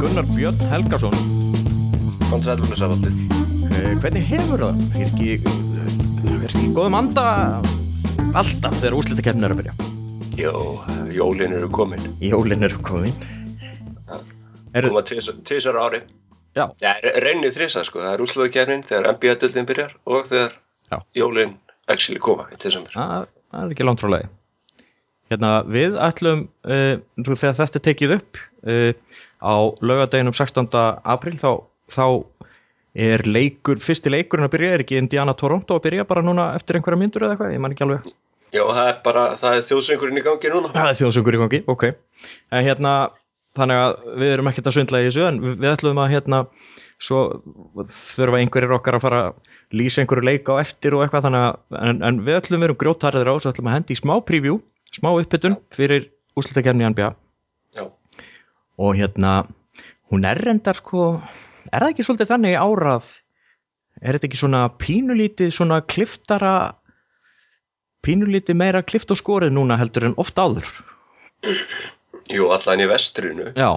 Gunnar Björn Helgason. Góðan sæl, Gunnar Sævaldur. Eh, Hvernig hefur það? Er ekki, er ekki góðum anda alltaf þegar úslitakeppnin er að byrja? Jó, jólin eru komin. Jólin eru komin. Er, Koma tvisar á ári. já, Já, reynið þrisa, sko. Það er úrslöðukeppnin þegar NBA-döldin byrjar og þegar Já. jólin actually koma í desember. það það er ekki langt frá lagi. Hérna, við ætlum, uh, þegar þetta tekið upp uh, á laugardeginum 16. apríl, þá, þá er leikur, fyrsti leikurinn að byrja, er ekki Indiana Toronto að byrja bara núna eftir einhverja myndur eða eitthvað, ég man ekki alveg. Já, það er bara, það er þjóðsöngurinn í gangi núna. Það er þjóðsöngur í gangi, ok en hérna, þannig að við erum ekkert að svindla í þessu en við, ætlum að hérna, svo þurfa einhverjir okkar að fara að lýsa einhverju leik á eftir og eitthvað þannig að, en, en við ætlum við erum grjótarðir á, svo ætlum að hendi í smá preview smá uppbytun fyrir Já. Og hérna, hún er reyndar sko, er það ekki svolítið þannig árað, er þetta ekki svona pínulítið svona kliftara pínulítið meira klift og skorið núna heldur en oft áður? Jú, allan í vestrinu. Já,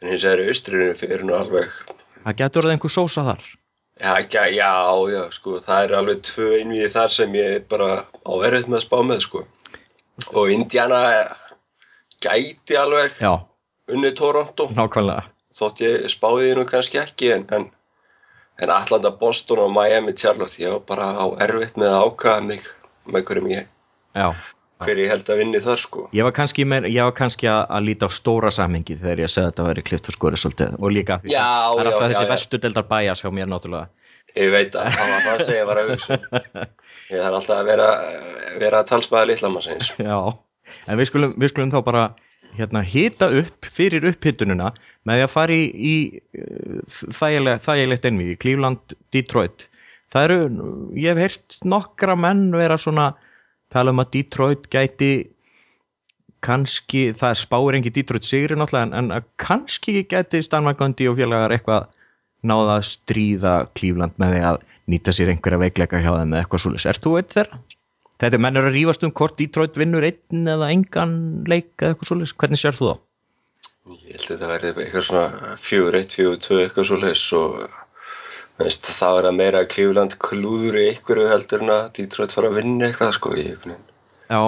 En hins vegar í austrinu fyrir nú alveg, það getur orðið einhver sósa þar. Já, já, já, sko, það er alveg tvö einvið þar sem ég bara á erfitt með að spá með, sko. Og Indiana gæti alveg. Já, unni Toronto. nákvæmlega. Þótt ég spáði því nú kannski ekki en, en, en Atlanta, Boston og Miami, Charlotte ég var bara á erfitt með að ákvaða mig með hverjum ég, Já, hver ég held að vinni þar sko. Ég var kannski, meir, ég var kannski að, að líta á stóra samhengi þegar ég segði að þetta væri klift og skorið svolítið. Og líka því Já, það er alltaf já, þessi já. vestudeldar bæjas hjá mér náttúrulega. Ég veit að það var það sem ég var að hugsa. Ég þarf alltaf að vera, vera að talsmaða litla maður Já, en við skulum, við skulum þá bara hérna hita upp fyrir upphitununa með því að fara í, í uh, þægilegt, þægilegt einvið Cleveland, Detroit það eru, ég hef heyrt nokkra menn vera svona tala um að Detroit gæti kannski, það er spáir engi Detroit sigri náttúrulega en, en kannski gæti Stanvagandi og félagar eitthvað náða að stríða Cleveland með því að nýta sér einhverja veikleika hjá þeim eða eitthvað svolítið. Ert þú eitt þeirra? Þetta er menn eru að rífast um hvort Detroit vinnur einn eða engan leik eða eitthvað svolítið. Hvernig sér þú þá? ég held að þetta verði eitthvað svona fjögur eitt, fjögur tvö eitthvað svo leis og veist, það verða meira Cleveland klúður í einhverju heldur en að Detroit fara að vinna eitthvað sko í einhvern veginn Já.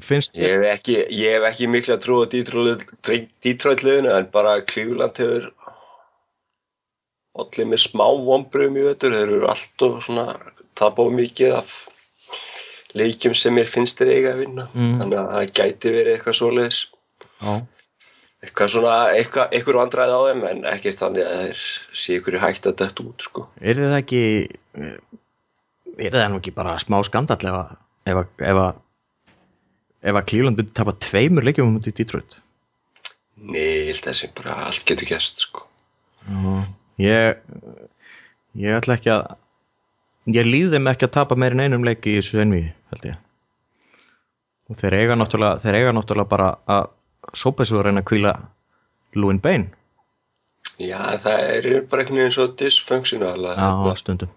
Finnst Ég hef ekki, ég hef ekki mikla trú á Detroit, liðinu en bara Cleveland hefur allir með smá vombriðum í vetur, þeir eru alltaf svona tapa á mikið af leikjum sem mér finnst þeir eiga að vinna Mm. þannig að það gæti verið eitthvað svoleiðis Já. eitthvað svona, eitthvað, eitthvað vandræði á þeim en ekki þannig að þeir sé ykkur hægt að detta út sko. Er það ekki er það nú ekki bara smá skandall ef að Cleveland myndi tapa tveimur leikjum um í Detroit? Nei, ég held að þessi bara allt getur gæst sko. Já. Ég ég ætla ekki að ég líði þeim ekki að tapa meir en einum leik í þessu envi, held ég. Og þeir eiga náttúrulega þeir eiga náttúrulega bara að sópa þessu að reyna að kvíla Lúin Bain. Já, það er bara einhvern veginn svo dysfunctional að hérna, stundum.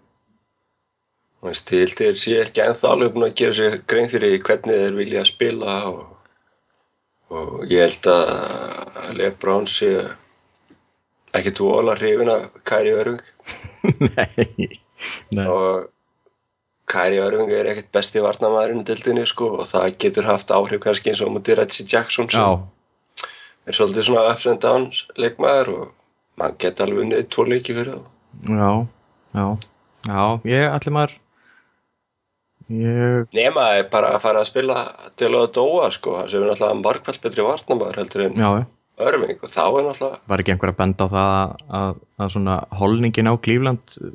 Þú veist, til þeir sé ekki ennþá alveg búin að gera sér grein fyrir hvernig þeir vilja spila og, og ég held að Lebron sé ekki tvola hrifin af Kæri Örving nei, nei. og Kæri Örving er ekkert besti varnamæðurinn í dildinni sko og það getur haft áhrif kannski eins og mútið Reggie Jackson sem já, er svolítið svona ups and downs leikmaður og mann geti alveg unnið tvo leiki fyrir það já, já já, ég allir maður ég Nema er bara að fara að spila til að dóa sko, sem er náttúrulega margfald betri varnamæður heldur en já, Örving og þá er náttúrulega var ekki einhver að benda á það að, að, svona holningin á eh,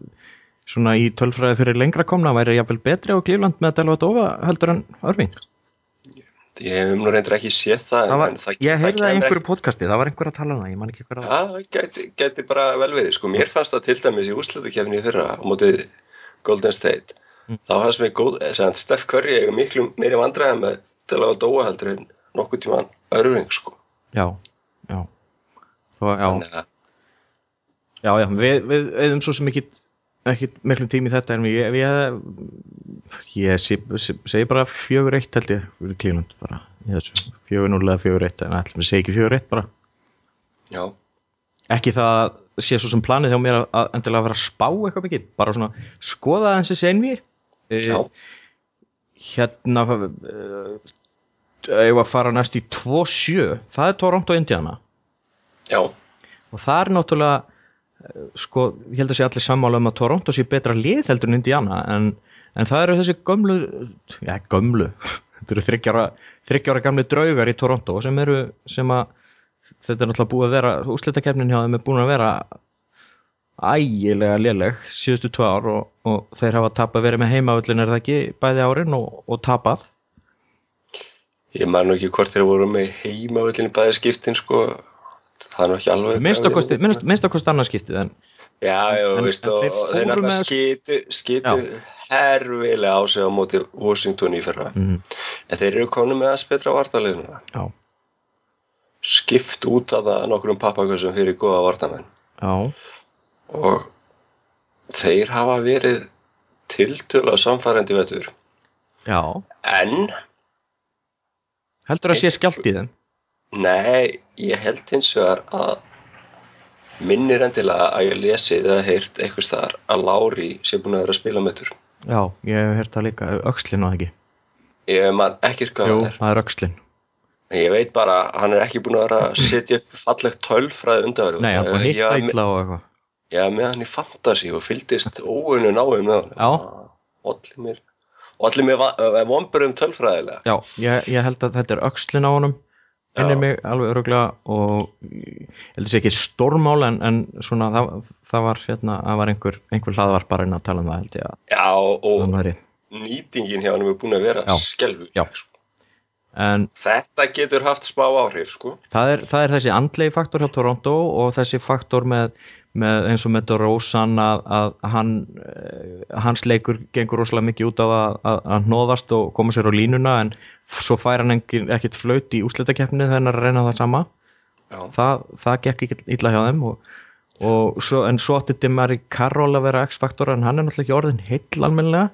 svona í tölfræði fyrir lengra komna væri jafnvel betri á Cleveland með Delavadova heldur en Örving ég hef nú reyndir ekki séð það, það var, en það, ég heyrði það í einhverju podcasti, það var einhver að tala um það, ég man ekki hver að það gæti, gæti bara vel við sko, mér fannst það til dæmis í úrslutukefni fyrra á mótið Golden State. Mm. þá fannst mér góð, sem sagt, Steph Curry eiga miklu meiri vandræði með að dóa heldur en nokkuð tíman Örving sko. Já, já. Svo, já, Þannig að, já, já, við, við eðum svo sem ekki ekki miklum tími þetta en ég, ég, ég segi bara fjögur eitt held ég Cleveland bara í þessu, fjögur núlega fjögur eitt en við segi ekki fjögur eitt bara. Já, ekki það sé svo sem planið hjá mér að, endilega vera að spá eitthvað mikið, bara svona skoða þessi senvi Já. hérna uh, eigum að fara næst í 2-7 það er Toronto Indiana. Já, og það er náttúrulega eh, sko, ég held að sé allir sammála um að Toronto sé betra lið heldur en Indiana en, en það eru þessi gömlu já, gömlu þetta eru þryggjára, þryggjára gamli draugar í Toronto sem eru sem að þetta er náttúrulega búið að vera úslitakefnin hjá þeim er búin að vera ægilega léleg síðustu tvö ár og, og þeir hafa tapað verið með heimavöllin er það ekki bæði árin og, og tapað? Ég man ekki hvort þeir voru með heimavöllin bæði skiptin sko það er nú ekki alveg minnstakosti, minnst, minnstakosti annarskiptið en Já, já, En- veist, en og, þeir náttúrulega skitu, skitu herfilega á sig á móti Washington í fyrra. Mm, en þeir eru konum með að spetra vartaliðuna já, skipt út af það nokkrum pappakössum fyrir góða vartamenn já, og þeir hafa verið tiltöla samfærandi vetur. Já. En, heldur að sé skjalt í þeim nei, ég held hins vegar að minnir endilega að ég lesi eða heyrt eitthvað staðar að Lári sé búin að vera að spila metur já, ég hef hert það líka, öxlin á það ekki ég man ekkert hvað jú, það er það er En ég veit bara, hann er ekki búin að vera að setja upp fallegt tölfræði undanverðu. nei, hann búið að hitta illa og eitthvað Já, með hann í fantasy og fylgdist óunnu náum með hann. Já. Allir mér, allir mér vonburum tölfræðilega. já, ég, ég held að þetta er öxlin á honum Já. ennir mig alveg öruglega og ég held að sé ekki stórmál en, en svona það, það var hérna, það var einhver, einhver hlaðvarparinn að tala um það held ég að Já, og það nýtingin hjá hann er búin að vera Já. skelfu. Já. En Þetta getur haft smá áhrif, sko. það er, það er þessi andlegi faktor hjá Toronto og þessi faktor með, með eins og með DeRozan að, að hann, eh, hans leikur gengur rosalega mikið út á að, að, að hnoðast og koma sér á línuna en svo fær hann ekkit flaut í úslitakeppni þegar hann er að reyna það sama Já. það, það gekk ekki illa hjá þeim og, og svo, en svo átti Demari Carroll að vera X-faktor en hann er náttúrulega ekki orðin heill almennilega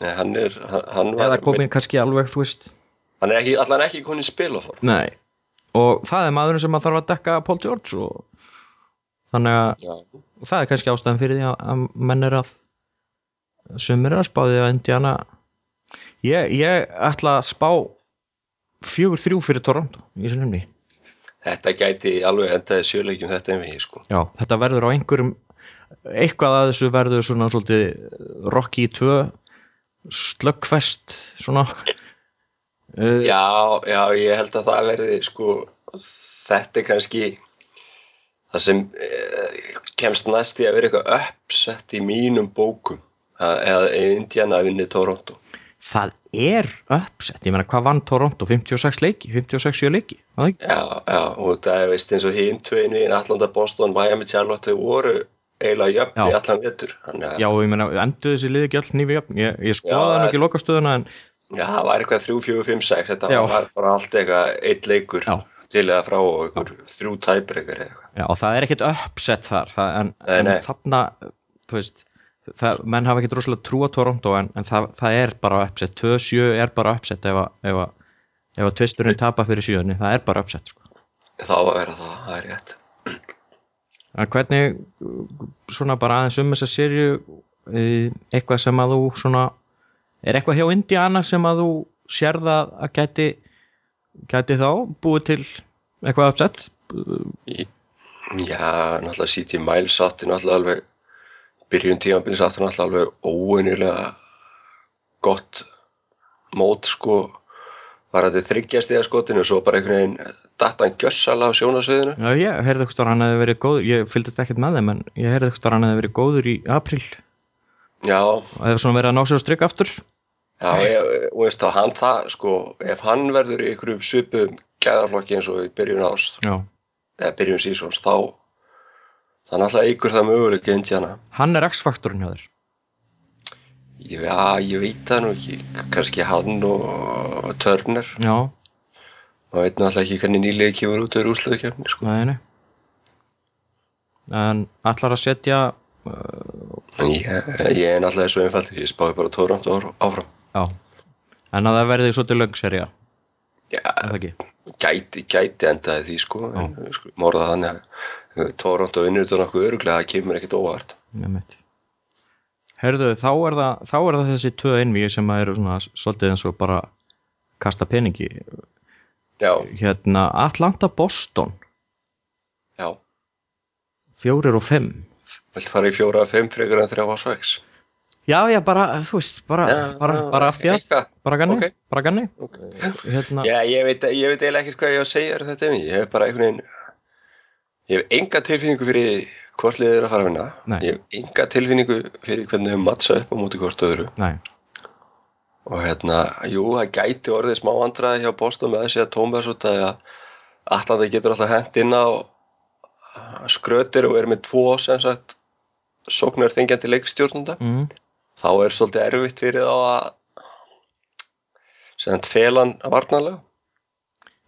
Nei, hann er, hann, var, eða komin kannski alveg, þú veist hann er ekki, allan ekki konin spilaform. nei, og það er maðurinn sem að þarf að dekka Paul George og þannig að Já. það er kannski ástæðan fyrir því að, menn er að sumir er að spá því að Indiana ég, ég ætla að spá fjögur þrjú fyrir Toronto í þessu nefni Þetta gæti alveg endaði sjöleikjum þetta en við, sko. já, þetta verður á einhverjum eitthvað að þessu verður svona svolítið Rocky 2 slöggfest svona Já, já, ég held að það verði sko, þetta er kannski það sem eh, kemst næst í að vera eitthvað uppsett í mínum bókum að, eða Indiana vinni Toronto. Það er uppsett, ég meina hvað vann Toronto? 56 leiki, 56 leiki það? Já, já, og það er veist eins og hinn tveinu í Atlanta, Boston, Miami, Charlotte voru eiginlega jöfn í allan að Já, ég meina, endur þessi liði ekki all nýfi jöfn ég, ég Já, skoðaði nú það- ekki lokastöðuna en já, það var eitthvað 3, 4, 5, 6 þetta Já. var bara allt eitthvað eitt leikur Já. til eða frá og einhver þrjú tæbreykar eitthvað Já, og það er ekkit uppsett þar það, en, Nei, en nei. þarna þú veist, það, menn hafa ekkit rosalega trú á Toronto en, en það, það er bara uppsett 2-7 er bara uppsett ef að, ef að, ef að tvisturinn tapa fyrir sjöunni það er bara uppsett sko. þá að vera það, það er rétt en hvernig svona bara aðeins um þessa serju eh, eitthvað sem að þú svona er eitthvað hjá Indiana sem að þú sérða að gæti gæti þá búið til eitthvað uppsett Já, náttúrulega City Miles átti náttúrulega alveg byrjun tímabilins átti náttúrulega alveg óunilega gott mót sko. Var þetta þryggjast eða skotinu og svo bara einhvern veginn datt hann gjössala á sjónasviðinu Já, ég heyrði eitthvað stór hann hefði verið góður. Ég fylgdist ekkert með þeim en ég heyrði eitthvað stór hann hefði verið góður í april Já, og hefði svona verið að ná sér á strik aftur? Já, ég, og veist þá hann það sko, ef hann verður í einhverjum svipum gæðarflokki eins og í byrjun ás Já, eða byrjun sísons, þá það náttúrulega ykkur það möguleika Indiana. Hann er X-faktorinn hjá þér? Já, ég veit það nú ekki. Kannski hann og Turner. Já, maður veit náttúrulega ekki hvernig nýlega kemur út úr úrsluðukefni sko. nei, nei. En allar að setja uh, en ég, ég er náttúrulega svo einfaldur ég spáði bara Toronto áfram Já En að það verði svolítið löngserja Já, er það ekki? gæti, gæti endaði því sko en sko, morða þannig að Toronto vinnur þetta nokkuð öruglega, það kemur ekkert óvart. Nefnitt. Herðu, þá er það, þá er það þessi tvö einvíi sem eru svona svolítið eins og bara kasta peningi. Já, Hérna, Atlanta Boston, já. fjórir og fimm. Vilt fara í fjóra að fimm frekar en þrjá á sex? Já, já, bara, þú veist, bara, bara, bara fjall, Eitthvað. bara ganni, Ok. bara ganni. Ok. Hérna, Já, ég veit, ég veit eiginlega ekkert hvað ég á að segja um þetta Ég hef bara einhvern veginn Ég hef enga tilfinningu fyrir hvort liðið er að fara að vinna Nei. Ég hef enga tilfinningu fyrir hvernig þau mattsa upp á móti hvort öðru nei, Og hérna, jú, það gæti orðið smá vandræði hjá Boston með þessi að Thomas út að Atlanta getur alltaf hent inn á skrötir og er með tvo sem sagt sóknar þengjandi leikstjórnunda mm, þá er svolítið erfitt fyrir þá að sem sagt felan varnarlega.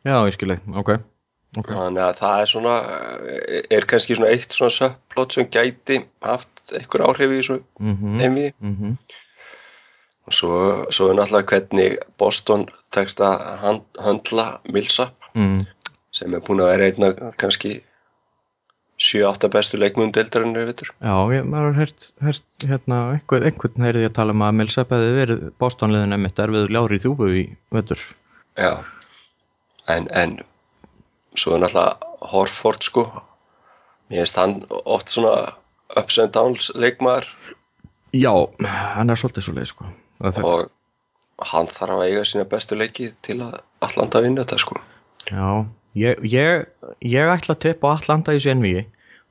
Já, ég skil ekki, ok, ok. þannig að það er svona er kannski svona eitt svona söpplót sem gæti haft einhver áhrif í þessu Mm envi mm og svo, svo er náttúrulega hvernig Boston tekst að hand- höndla Millsap mm, sem er búin að vera einna kannski 7-8 bestu leikmundum deildarinn er vittur Já, ég, maður har heyrt hérna, einhvern, einhvern heyrði ég að tala um að Millsap hefði verið bóstónliðin emitt erfiður ljári í þúfu í vetur. Já, en, en svo er náttúrulega Horford sko. Mér finnst hann oft svona ups and downs leikmaður. Já, hann er svolítið svo leið, sko. Og hann þarf að eiga sína bestu leiki til að Atlanta vinna þetta sko. Já, ég, ég, ég ætla að tippa á Atlanta í þessu NVI.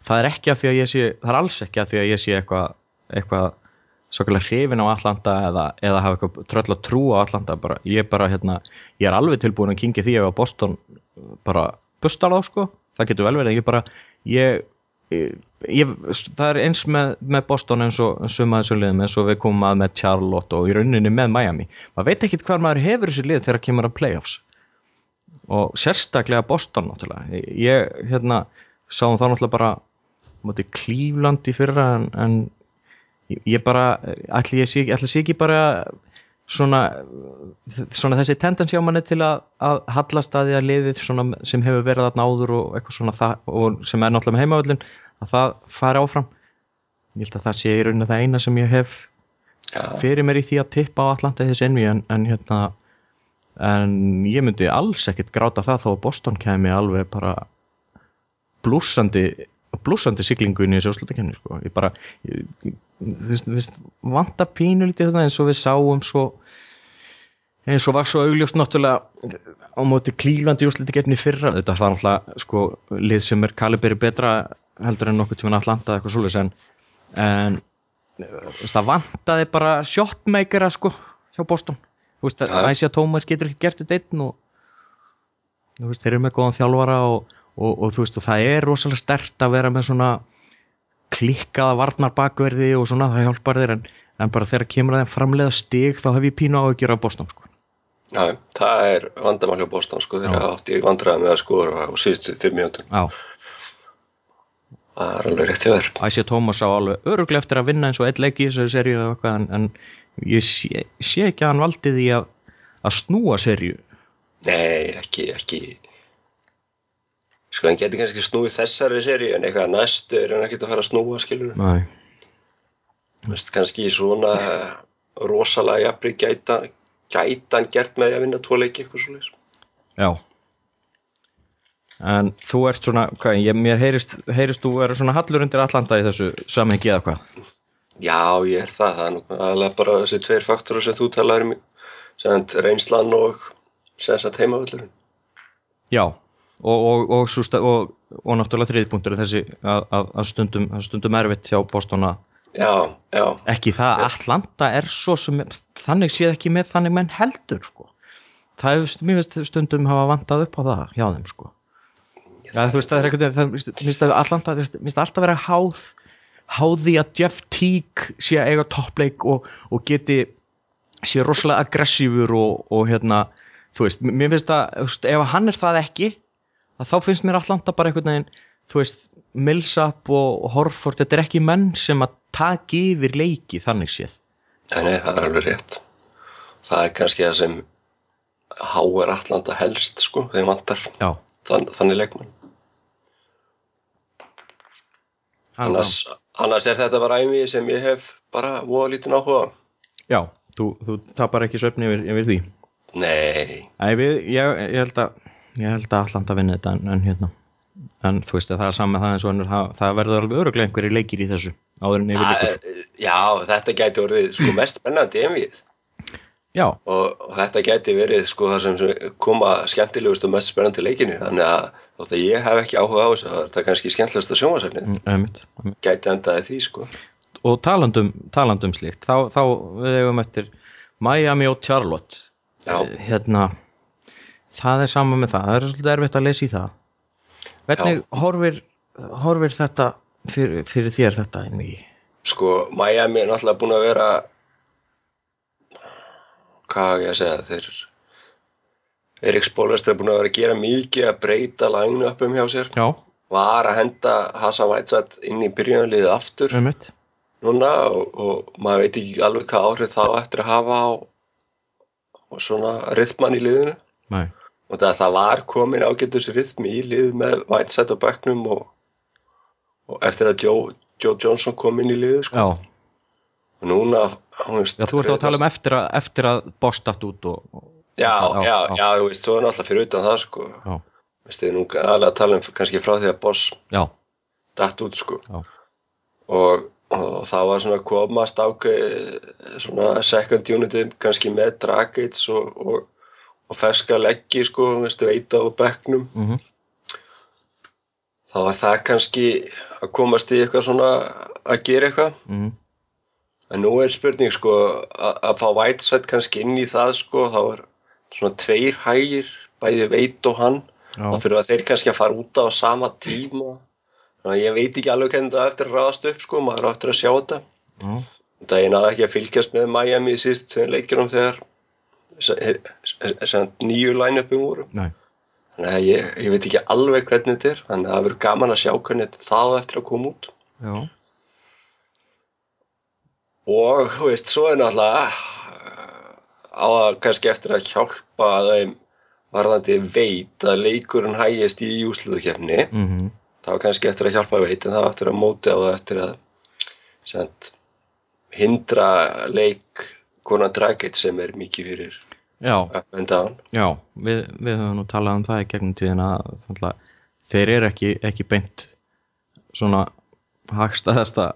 Það er ekki að því að ég sé, það er alls ekki að því að ég sé eitthvað, eitthvað svakalega hrifin á Atlanta eða, eða hafa eitthvað tröll að trú á Atlanta. Bara, ég, bara, hérna, ég er alveg tilbúin að kingja því ef að Boston bara bustar þá, sko. Það getur vel verið, ég bara, það er eins með, með Boston eins og suma þessum liðum eins og við komum að með Charlotte og í rauninni með Miami. Maður veit ekkit hvað maður hefur þessi lið þegar kemur að playoffs og sérstaklega Boston náttúrulega. Ég hérna sáum það náttúrulega bara mútið Cleveland í fyrra en, en ég- bara ætli ég sé, ætli sé ekki bara svona, svona þessi tendensi á manni til að, að hallast að því að liðið svona sem hefur verið þarna áður og eitthvað svona það, og sem er náttúrulega með heimavöllin að það fari áfram. Ég held að það sé í rauninni það eina sem ég hef fyrir mér í því að tippa á Atlanta í þessu envi en, en hérna en ég myndi alls ekkit gráta það þó að Boston kemi alveg bara blúsandi blúsandi siglingun í þessu úrslutakefni sko. ég bara ég, þú veist, vanta pínulítið þetta eins og við sáum svo eins og var svo augljóst náttúrulega á móti klílandi úrslutakefni fyrra þetta var náttúrulega sko lið sem er kaliberi betra heldur en nokkuð tíma Atlanta eitthvað svoleiðis en, en það vantaði bara shotmakera sko hjá Boston veist, Æsja Tómas getur ekki gert þetta einn og þú veist, þeir eru með góðan þjálfara og, og, og þú veist, og það er rosalega stert að vera með svona klikkaða varnar bakverði og svona, það hjálpar þér en, en bara þegar kemur að þeim framleiða stig þá hef ég pínu á að gera Boston sko. já, það er vandamál hjá Boston sko. Þeir hafa átt í vandræði með að skora á síðustu fimm Já, það er alveg rétt hjá þér. Æsja Tómas á alveg öruglega eftir að vinna eins og eitt leik í þessu seríu en, en ég sé, sé ekki að hann valdi því að, að snúa seríu Nei, ekki, ekki. Sko, hann geti kannski snúið þessari seri en eitthvað næstu er hann ekkert að fara að snúa, skilur Nei. Vist, kannski í svona rosalega jafnri gæta gæta hann gert með því að vinna tvo leiki eitthvað svo Já. En þú ert svona, hvað, ég, mér heyrist, heyrist þú vera svona hallur undir Atlanta í þessu samhengi eða hvað? Já, ég er það, það er nú alveg bara þessi tveir faktorar sem þú talaður um sem reynslan og sem sagt heimavöllurinn. Já, og, og, og, og, og, náttúrulega þriðpunktur er þessi að, að, að stundum, að stundum erfitt hjá Boston að Já, já, ekki það að Atlanta er svo sem þannig séð ekki með þannig menn heldur sko. Það hefur, mér finnst stundum hafa vantað upp á það hjá þeim sko. Já, þú veist, það er það. mér finnst að alltaf vera háð háði að Jeff Teague sé að eiga toppleik og, og geti sé rosalega aggressífur og, og hérna, þú veist, mér finnst að ef hann er það ekki að þá finnst mér Atlanta bara einhvern veginn þú veist, Millsap og Horford þetta er ekki menn sem að taki yfir leiki þannig séð. Nei, nei, það er alveg rétt. Það er kannski það sem háar Atlanta helst, sko, þeim vantar. Þann, þannig leikmann Hann- annars, annars er þetta bara æmi sem ég hef bara voða lítinn áhuga á. Já, þú, þú tapar ekki söfni yfir, yfir því? Nei, Æ, við, ég, ég held að ég held að Atlanta vinni þetta en, en hérna. En þú veist að það er saman það eins og önnur það, það verður alveg öruglega einhverju leikir í þessu áður en yfir það, líkur já, þetta gæti orðið sko mest spennandi emið Já, og, þetta gæti verið sko það sem koma skemmtilegust og mest spennandi leikinu. Þannig að þótt að ég hef ekki áhuga á þessu þá er kannski skemmtilegasta sjónvarsefni mm, einmitt, einmitt. gæti endaði því sko. Og talandum, talandum slíkt þá, þá við eigum eftir Miami og Charlotte. Já. Eh, hérna það er saman með það, það er svolítið erfitt að lesa í það. Hvernig horfir, horfir þetta fyrir, fyrir þér þetta inn í? Sko Miami er náttúrulega búin að vera hvað ég að segja? Þeir Erik Spólestur er búin að vera að gera mikið að breyta line-upum hjá sér. Já, var að henda Hassan Whiteside inn í byrjunarliðið aftur. Einmitt. Núna og, og maður veit ekki alveg hvað áhrif þá eftir að hafa á á svona rithman í liðinu. Nei. og það, það var komin ágættus rithmi í lið með Whiteside á bekknum og, og eftir að Joe, Joe Johnson kom inn í liðið sko. já, og núna já, þú ert að tala um eftir að, eftir að Bostatt út og, og já, já, já, já. já, þú veist, svo er náttúrulega fyrir utan það sko. já, við nú aðlega að tala um kannski frá því að Boss já, datt út sko. Já. og, og það var svona komast ákveð svona second unitið kannski með Dragic og, og, og ferska leggi sko, veistu, veita á bekknum mhm, þá var það kannski að komast í eitthvað svona að gera eitthvað mhm en nú er spurning sko að, fá Whiteside kannski inn í það sko. Þá er svona tveir hægir bæði veit og hann. Já. þá þurfa þeir kannski að fara út á sama tíma. Þannig að ég veit ekki alveg hvernig það eftir að ráðast upp sko, maður á eftir að sjá þetta. Já, þetta ég náði ekki að fylgjast með Miami í síðust tveim leikjunum þegar sem nýju line-upum voru. Nei, þannig að ég, ég veit ekki alveg hvernig þetta er þannig að það verður gaman að sjá hvernig það eftir að koma út. Já, og þú veist, svo er náttúrulega eh, á að kannski eftir að hjálpa þeim varðandi veit að leikurinn hægist í júsluðukefni mhm. þá er kannski eftir að hjálpa veit en það er eftir að móti á það eftir að sent, hindra leik konan Dragic sem er mikið fyrir já, up and down. Já, við, við höfum nú talað um það í gegnum tíðina að að þeir eru ekki, ekki beint svona hagstaðasta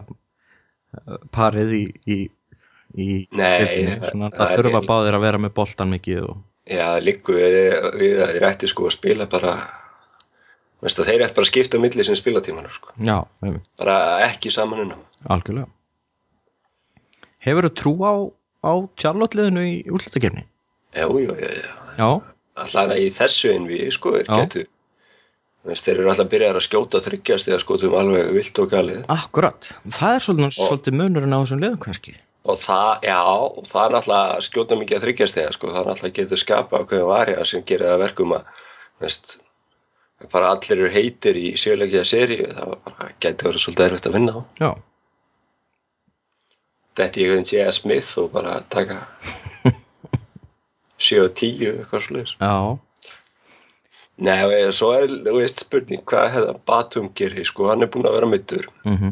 parið í, í, í Nei, svona, það það er- þurfa báðir að vera með boltan mikið og, Já, líku við, við að þeir ætti sko að spila bara Veistu, þeir ætti bara að skipta á milli sem spilatímanar sko. já, bara ekki saman innan algjörlega Hefur þú trú á, á Charlotte-liðinu í úrlutakefni? Jú, jú, jú, jú Já, allan í þessu einví sko, þeir Já. Þeir eru alltaf byrjar að skjóta þryggjast eða skotum alveg vilt og galið. Akkurat Það er svolítið, svolítið munurinn á þessum liðum kannski. Og það, já, og það er náttúrulega að skjóta mikið að þryggjast eða sko, það er náttúrulega getur skapa ákveðin varja sem gerir það að verkum að veist, bara allir eru heitir í sjöleikja seríu, það bara getur verið svolítið erfitt að vinna á Já, Þetta ég einhvern J.S. Smith og bara taka 7 og 10 eitthvað svolítið já, Nei, svo er, þú veist, spurning hvað hefða Batum gerir, sko, hann er búinn að vera mittur mhm.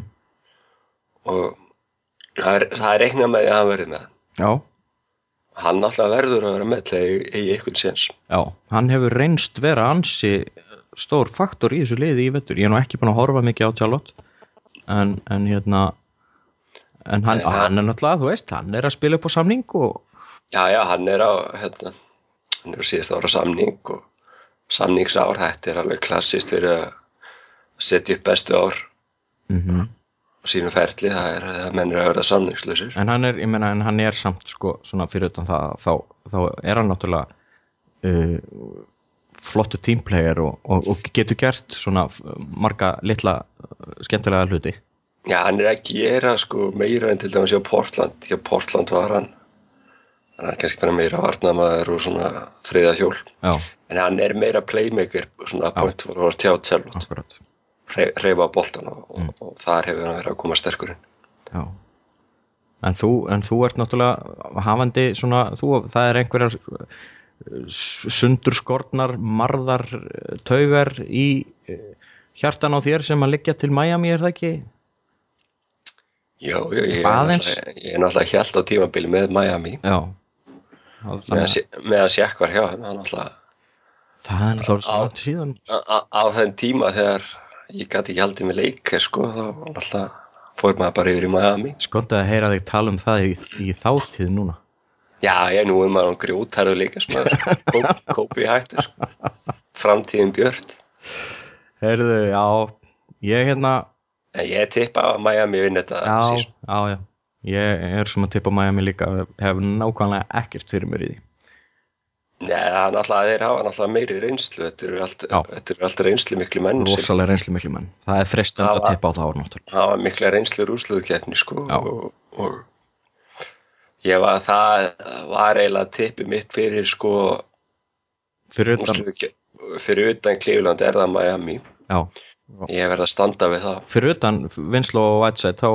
Og það er, það er reiknað með því að hann verði með. Já, hann alltaf verður að vera með til eigi eitthvað séns. Já, hann hefur reynst vera ansi stór faktor í þessu liði í vettur. Ég er nú ekki búin að horfa mikið á Charlotte en, en hérna en hann, Nei, það- hann er náttúrulega, þú veist, hann er að spila upp á samning og Já, já, hann er á, hérna, hann er á síðast ára samning og samningsár, þetta er alveg klassist fyrir að setja upp bestu ár mm á sínum ferli, það er að menn er að vera samningslausir. en hann er, ég meina, en hann er samt sko, svona fyrir utan það, þá, þá er hann náttúrulega uh, flottu teamplayer og, og, og getur gert svona marga litla uh, skemmtilega hluti. Já, hann er að gera sko meira en til dæmis hjá Portland, hjá Portland var hann, hann er kannski meira varnamaður og svona þriða hjól, Já, en hann er meira playmaker, svona point for að tjá tjálfot. akkurat. reyfa boltan og, og, og þar hefur hann verið að koma sterkurinn Já. En þú, en þú ert náttúrulega hafandi svona, þú, það er einhverjar sundurskornar marðar eh, taugar í eh, hjartan á þér sem að liggja til Miami, er það ekki? Já, já, ég ég er náttúrulega hjælt á tímabili með Miami já með að, að með að sjekk var hjá er náttúrulega það er náttúrulega svo Á- langt síðan. á, á- á þeim tíma þegar ég gæti ekki haldið með leik sko, þá náttúrulega fór maður bara yfir í Miami. Skondið að heyra þig tala um það í, í þáttíð núna. Já, ég nú er maður grjótarðu líka smaður, Kó- kópi hættur framtíðin björt. Heyrðu, já ég hérna, ég tippa að Miami vinn þetta já, já, já. Ég er sem að tippa Miami líka hef nákvæmlega ekkert fyrir mér í því Nei, það þeir hafa náttúrulega meiri reynslu. Þetta eru allt, allt reynslu miklu menn sem rosalega reynslu miklu menn. Það er frestandi Það að var- tippa á það ára náttúrulega. hafa mikla reynslu rúsluðkeppni sko og, og ég var, það var eiginlega tippi mitt fyrir sko fyrir utan, fyrir utan Cleveland er það Miami. Já, ég verð að standa við það. Fyrir utan Winslow og Whiteside þá,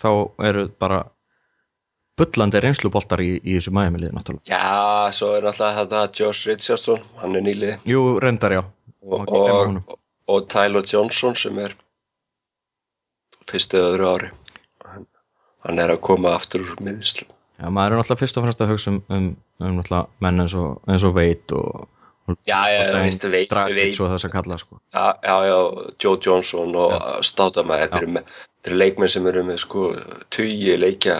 þá eru bara bullandi reynsluboltar í, í þessu Miami liði náttúrulega. Já, svo er náttúrulega þetta Josh Richardson, hann er nýlið jú, reyndar já, og, og, og Tyler Johnson sem er fyrstu öðru ári. Hann, hann er að koma aftur úr miðslum já, maður er náttúrulega fyrst og fremst að hugsa um, um, um menn eins og, eins og Veit og, Já, já, veist, veit, veit og þess að kalla sko. já, já, já, Joe Johnson og Státama, þetta eru, me- þetta eru leikmenn sem eru með sko tugi leikja.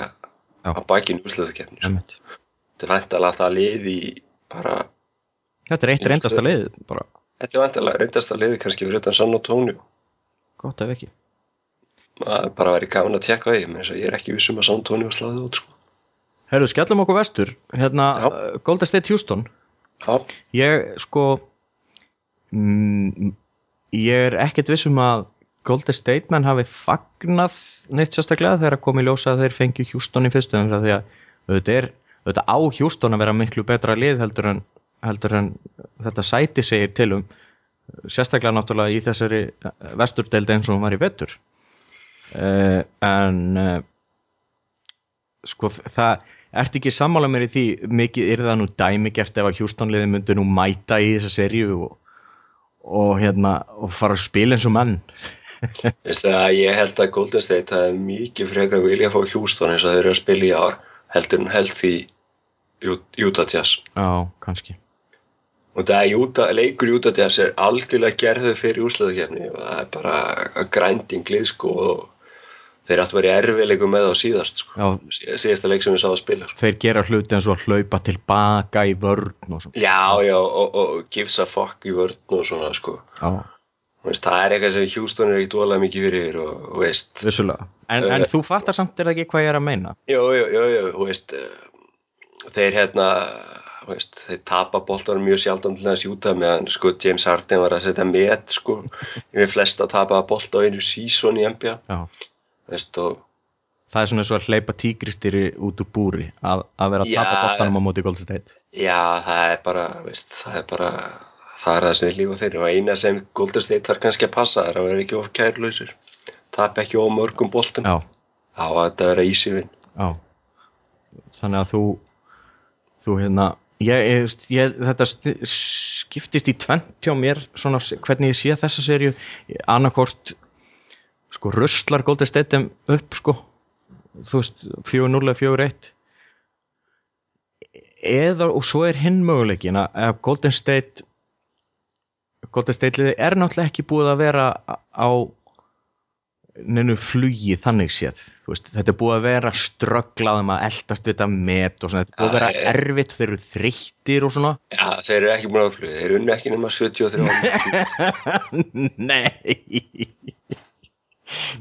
Á bakinn úrsluðakefni sko. Þetta er væntalega það liði bara, þetta er eitt reyndasta skil. lið bara þetta er væntalega reyndast að liði kannski fyrir utan San Antonio gott ef ekki það er bara verið gaman að tjekka því menn ég er ekki vissum að San Antonio sláði út sko. Herru, skellum okkur vestur hérna, Já. uh, Golden State Houston já, ég sko mm, ég er ekkert viss um að Golden State menn hafi fagnað neitt sérstaklega þegar að komi ljósa að þeir fengju Houston í fyrstu umferð því að auðvitað er auðvitað á Houston að vera miklu betra lið heldur en, heldur en þetta sæti segir til um sérstaklega náttúrulega í þessari eh, vesturdeild eins og hún var í vetur. Uh, en uh, sko það ert ekki sammála mér í því mikið er það nú dæmigert ef að Houston-liði myndi nú mæta í þessa seríu og, og hérna og fara að spila eins og að ég held að Golden State það er mikið frekar vilja að fá Houston eins og þeir eru að spila í ár heldur en held því Ut- Utah Jazz. Já, kannski. Og það er Utah, leikur Utah Jazz er algjörlega gerðu fyrir úrsluðakefni og það er bara grinding lið sko og þeir áttu að vera í erfiðleikum með þá síðast sko. síðasta leik sem við sáum að spila sko. þeir gera hluti eins og að hlaupa tilbaka í vörn og svona. Já, já, og, og gives a fuck í vörn og svona sko. Já, veist, það er eitthvað sem Houston er ekkert ólega mikið fyrir og veist. Vissulega. En, en þú fattar samt er það ekki hvað ég er að meina? Jú, jú, jú, jú, þú veist eh, þeir hérna veist, þeir tapa boltanum mjög sjaldan til þess júta meðan sko James Harden var að setja met sko. Yfir flest að tapa bolta á einu sísón í NBA veist og það er svona eins og að hleypa tígristýri út úr búri að, að vera að tapa boltanum á móti Golden State. Já það er bara veist, það er bara það er það sem við lífa fyrir og eina sem Golden State þarf kannski að passa er að vera ekki of kærlausir tapa ekki of mörgum boltum. Já, þá að þetta vera ísifinn já. Þannig að þú þú hérna ég, ég, ég, þetta skiptist í tvent hjá mér svona hvernig ég sé þessa serju annarkort sko ruslar Golden State þeim upp sko. Þú veist 4-0 eða 4-1 eða og svo er hinn möguleikin að Golden State Golden State liði er náttúrulega ekki búið að vera á neinu flugi þannig séð. Veist, þetta er búið að vera strögglaðum að eldast við þetta met og svona, þetta er búið að vera ég- erfitt þeir eru þreyttir og svona. Já þeir eru ekki búin að fluga þeir unni ekki nema 73 Nei.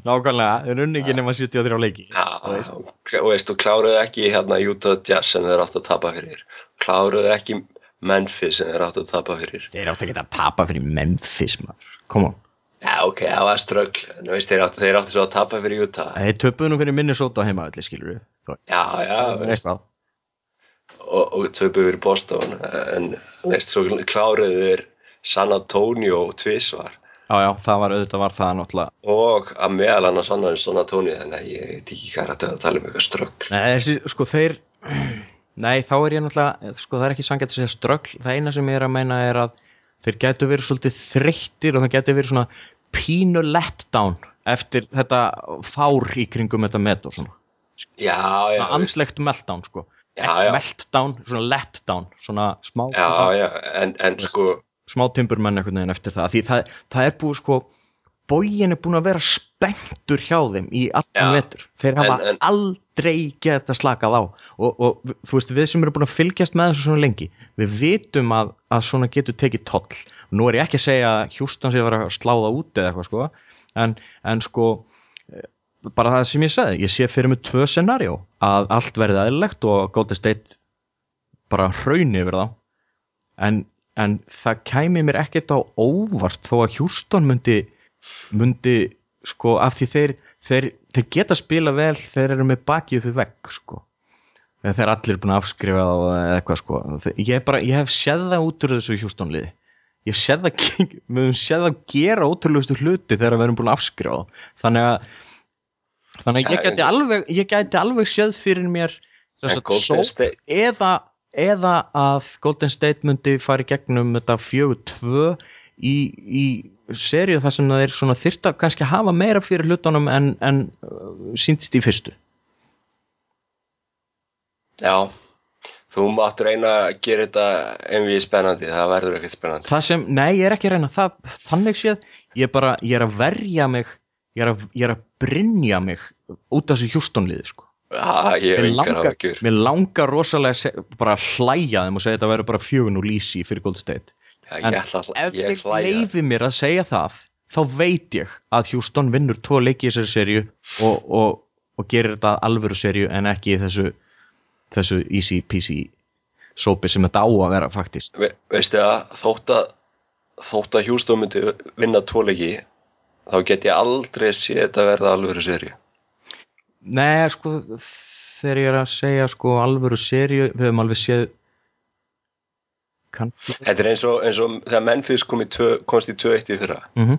Nákvæmlega, þeir unni ekki nema 73 leiki. Já, og, og veist, og kláruðu ekki hérna Utah Jazz sem þeir áttu að tapa fyrir. Kláruðu ekki Memphis sem þeir áttu að tapa fyrir. Þeir áttu ekki að tapa fyrir Memphis maður. Come on, Já, ok, það var en veist, þeir áttu, þeir áttu svo að tapa fyrir Utah. Þeir töpuðu nú fyrir Minnesota heima allir skilur við Já, já, og, og töpuðu fyrir Boston en veist, svo kláruðu þeir San Antonio tvisvar. Já, já, það var auðvitað var það náttúrulega. Og að meðal annars annar en San Antonio þannig að ég veit ekki hvað er að tala um eitthvað ströggl Nei, þessi, sko, þeir Nei, þá er ég náttúrulega sko, það er ekki sangjart að segja ströggl það eina sem ég er að meina er að þeir gætu verið svolítið þreyttir og það gætu verið svona pínu letdown eftir þetta fár í kringum þetta met og svona. Já, já, Svona andlegt meltdown sko. Já, já. meltdown, svona letdown svona smá, já, svona, já, en, en sko smá timburmenn einhvern veginn eftir það. Því það, það er búið sko bógin er búin að vera spenntur hjá þeim í allan Já. vetur. Þeir hafa En- en- aldrei geta slakað á. Og, og þú veist við sem erum búin að fylgjast með þessu svona lengi við vitum að, að svona getur tekið toll. Nú er ég ekki að segja að Hjústan sé að vera að sláða út eða eitthvað sko. En, en sko eh, bara það sem ég sagði, ég sé fyrir mig tvö scenarjó að allt verði aðlilegt og Golden State bara hrauni yfir þá. En, en það kæmi mér ekkert á óvart þó að Hjúston myndi myndi sko af því þeir, þeir, þeir geta spila vel þeir eru með baki upp í vegg sko. Eða þeir allir er búin að afskrifa eða eitthvað sko. Ég, bara, ég hef séð það út úr þessu Hjúston liði ég hef séð það, við höfum séð það gera ótrúlegustu hluti þegar við erum búin að afskrifa þannig að þannig að ég gæti alveg ég gæti alveg séð fyrir mér sóp eða, eða að Golden State myndi fara í gegnum þetta fjögur tvö í, í seríu þar sem það er svona þyrta kannski að hafa meira fyrir hlutunum en, en uh, síndist í fyrstu. Já, þú mátt reyna að gera þetta envið spennandi, það verður ekkert spennandi. það sem, nei ég er ekki að reyna það, þannig séð, ég er bara ég er að verja mig ég er að, ég er að brynja mig út af þessu hjústónliði sko. Hef mér langar, mér langar rosalega að bara að hlæja þeim og segja þetta verður bara fjögun og lísi fyrir Gold State Já, en ég ætla að ef ég ég leifi mér að segja það þá veit ég að Houston vinnur tvo leiki í þessari serju og, og, og gerir þetta alvöru serju en ekki í þessu, þessu easy peasy sópi sem þetta á að vera faktist Ve, veistu að þótt að þótt að Hjústó myndi vinna tvoleiki þá get ég aldrei séð þetta verða alvöru serju. Nei, sko, þegar ég er að segja sko alvöru serju, við höfum alveg séð Þetta er eins og, eins og þegar Memphis kom í tvö, komst í 2-1 í fyrra mm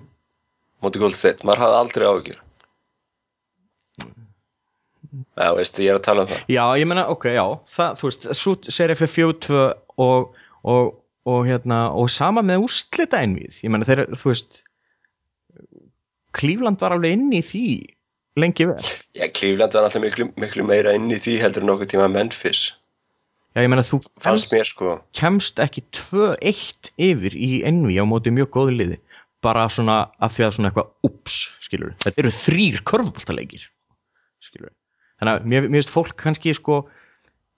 móti Gold State, maður hafði aldrei áhyggjur. Já, veistu, ég er að tala um það. Já, ég meina, ok, já, það, þú veist, serið fyrir fjögur tvö og, og, og, hérna, og sama með úrslita einvið, ég meina, þeir, þú veist, Klífland var alveg inn í því lengi vel. Já, Cleveland var alltaf miklu, miklu meira inn í því heldur en nokkuð tíma Memphis. Já, ég meina, þú Fannst kemst, mér sko. kemst ekki 2-1 yfir í einvið á móti mjög góðu liði, bara svona að því að svona eitthvað, ups, skilur, þetta eru þrýr körfuboltaleikir, skilur. Þannig að mér, finnst fólk kannski sko